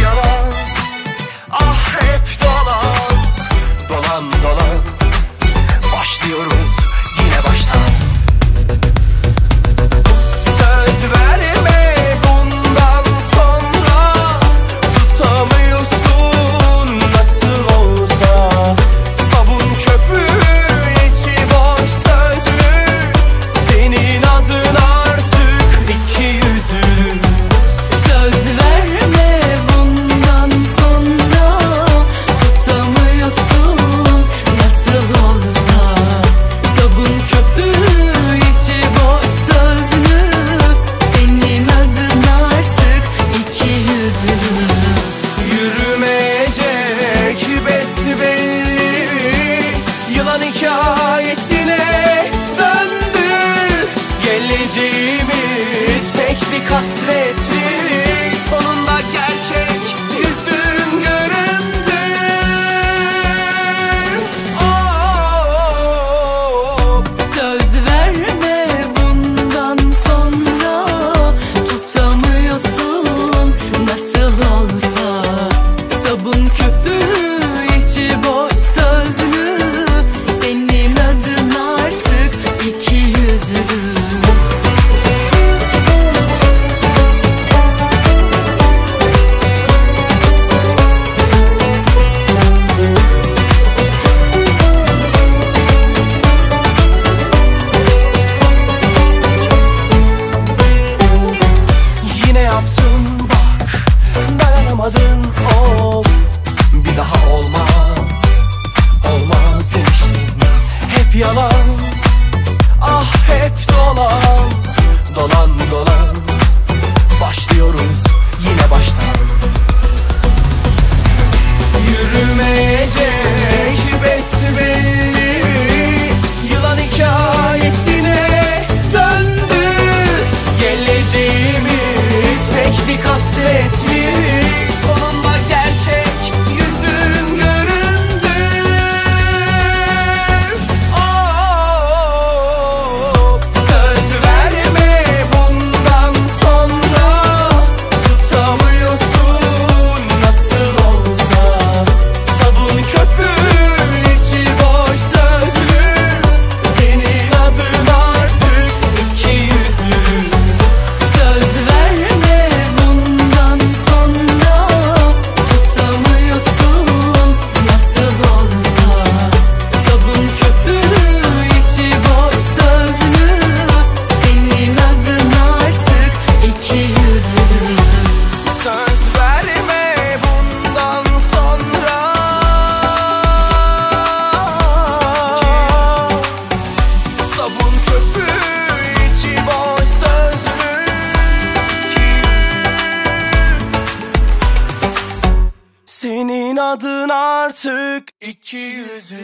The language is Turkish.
your love. Oh. Senin adın artık. İki yüzlü